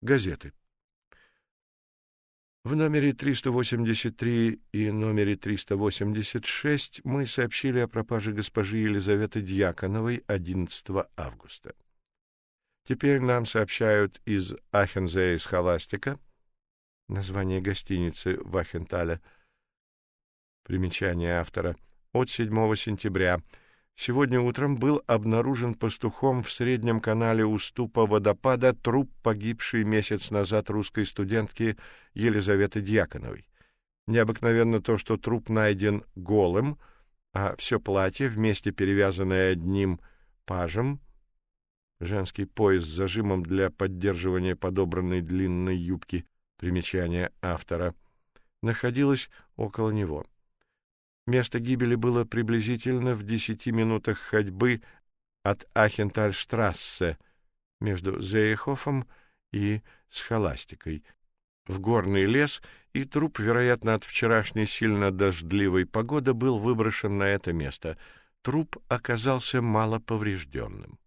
Газеты. В номере 383 и номере 386 мы сообщили о пропаже госпожи Елизаветы Дьяконовой 11 августа. Теперь нам сообщают из Ахензея Схоластика, название гостиницы в Ахентале, примечание автора, от 7 сентября Сегодня утром был обнаружен пастухом в среднем канале уступа водопада труп погибшей месяц назад русской студентки Елизаветы Дьяконовой. Необыкновенно то, что труп найден голым, а все платье, вместе перевязанное одним пажем, женский пояс с зажимом для поддерживания подобранной длинной юбки, примечание автора, находилось около него. Место гибели было приблизительно в десяти минутах ходьбы от Ахентальштрассе между Зейхофом и Схоластикой, в горный лес, и труп, вероятно, от вчерашней сильно дождливой погоды был выброшен на это место. Труп оказался мало поврежденным.